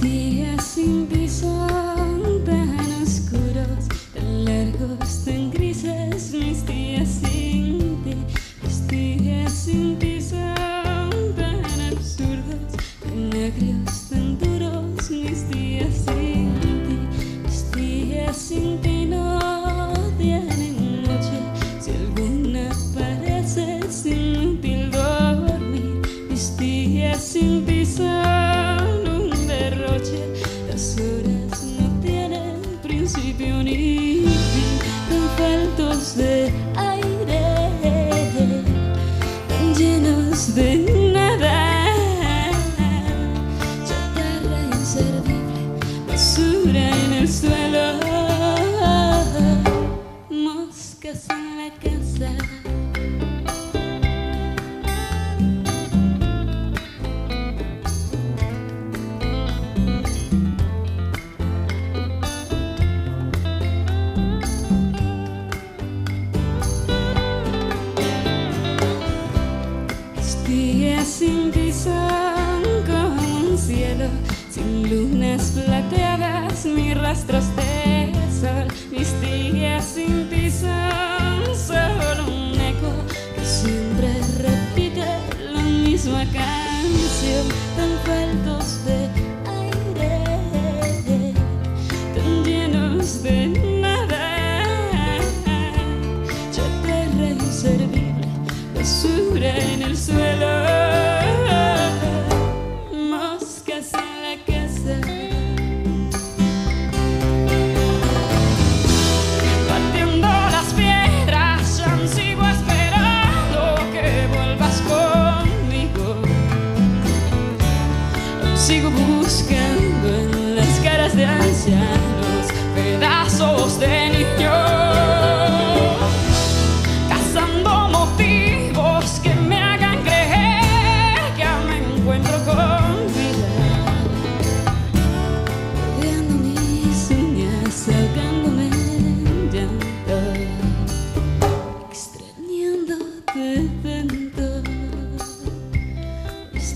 días sin piso tan oscuros, tan largos, tan grises. Aire, llenos de nada. Chatarra inservible, basura en el suelo, moscas en la casa. Sin ti son como un cielo sin lunas plateadas, mis rastros de sol. Mis días sin ti son solo un eco que siempre repite la misma canción, tan faltos de aire, tan llenos de nada. Chatarra inservible, basura en el suelo, Sigo buscando en las caras de ancianos pedazos de niños.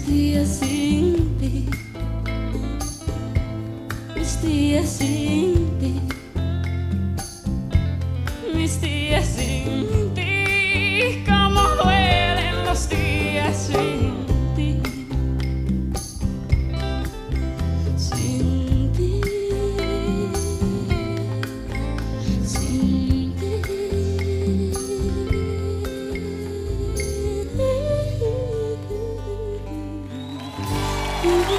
Mis días sin ti. Mis días sin ti. Mis días Thank you.